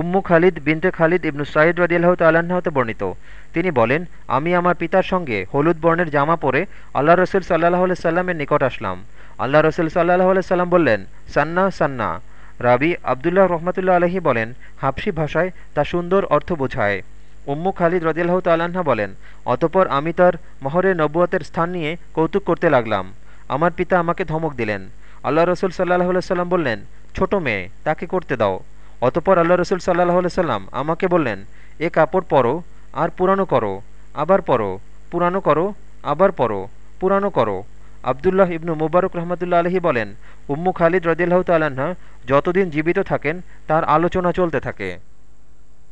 উম্মু খালিদ বিনতে খালিদ ইবনু সাইদ রদিয়াল্লাহ তাল্লাহ্ন হতে বর্ণিত। তিনি বলেন, আমি আমার পিতার সঙ্গে হলুদ বর্ণের জামা পরে আল্লাহ রসুল সাল্লাহ সাল্লামের নিকট আসলাম। আল্লাহ রসুল সাল্লাহ সাল্লাম বললেন, সান্না সান্না। রাবি আবদুল্লাহ রহমতুল্লাহ আলহী বলেন, হাফসি ভাষায় তা সুন্দর অর্থ বোঝায়। উম্মু খালিদ রদিয়াল্লাহ তাল্লাহা বলেন, অতপর আমি তার মহরে নবুয়তের স্থান নিয়ে কৌতুক করতে লাগলাম। আমার পিতা আমাকে ধমক দিলেন। আল্লাহ রসুল সাল্লাহ সাল্লাম বললেন, ছোট মেয়ে, তাকে করতে দাও। অতপর আল্লাহ রসুল সাল্লাহ সাল্লাম আমাকে বললেন, এ কাপড় পরো আর পুরানো করো, আবার পরো, পুরানো করো, আবার পরো, পুরানো করো। আবদুল্লাহ ইবনু মুবারক রহমতুল্লা আলহী বলেন, উম্মু খালিদ রদিল্লাহ তাল্না যতদিন জীবিত থাকেন, তার আলোচনা চলতে থাকে।